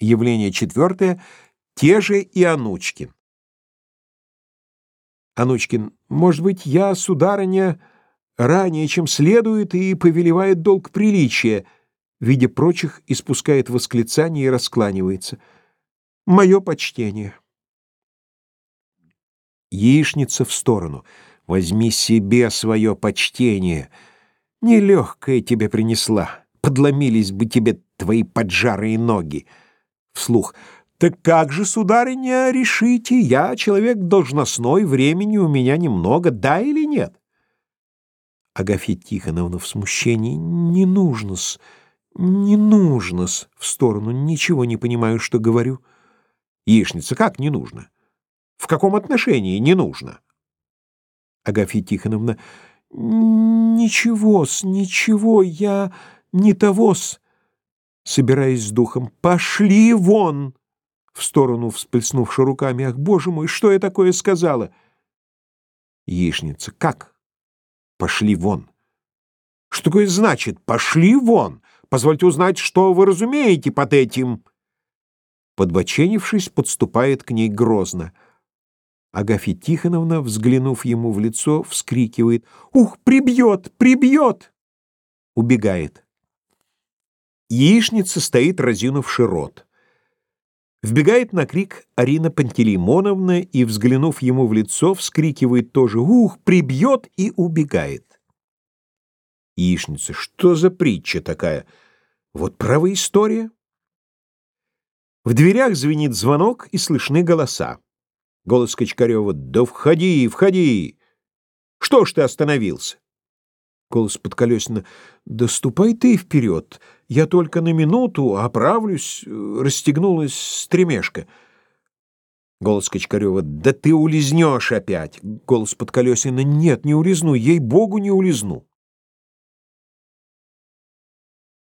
Явление четвертое. Те же и Анучкин. Анучкин. Может быть, я, сударыня, ранее, чем следует, и повелевает долг приличия, видя прочих, испускает восклицание и раскланивается. Мое почтение. Яичница в сторону. Возьми себе свое почтение. Нелегкое тебе принесла. Подломились бы тебе твои поджарые ноги. Вслух. Так как же, сударыня, решите? Я человек должностной, времени у меня немного, да или нет? Агафья Тихоновна в смущении. Не нужно-с, не нужно-с. В сторону. Ничего не понимаю, что говорю. Яичница. Как не нужно? В каком отношении не нужно? Агафья Тихоновна. Ничего-с, ничего, я не того-с. Собираясь с духом. Пошли вон! В сторону всплеснувши руками. Ах, боже мой, что я такое сказала? Яичница. Как? Пошли вон. Что такое значит «пошли вон»? Позвольте узнать, что вы разумеете под этим. Подбоченившись, подступает к ней грозно. Агафья Тихоновна, взглянув ему в лицо, вскрикивает «Ух, прибьет, прибьет!» Убегает. Яичница стоит, разинувши рот. Вбегает на крик Арина Пантелеймоновна и, взглянув ему в лицо, вскрикивает тоже «Ух, прибьет!» и убегает. Яичница, что за притча такая? Вот правая история. В дверях звенит звонок и слышны голоса. Голос Качкарева «Да входи, входи! Что ж ты остановился?» Голос Подколесина «Да ступай ты вперед! Я только на минуту оправлюсь!» Расстегнулась стремешка. Голос Качкарева «Да ты улизнешь опять!» Голос Подколесина «Нет, не улизну, ей-богу, не улизну!»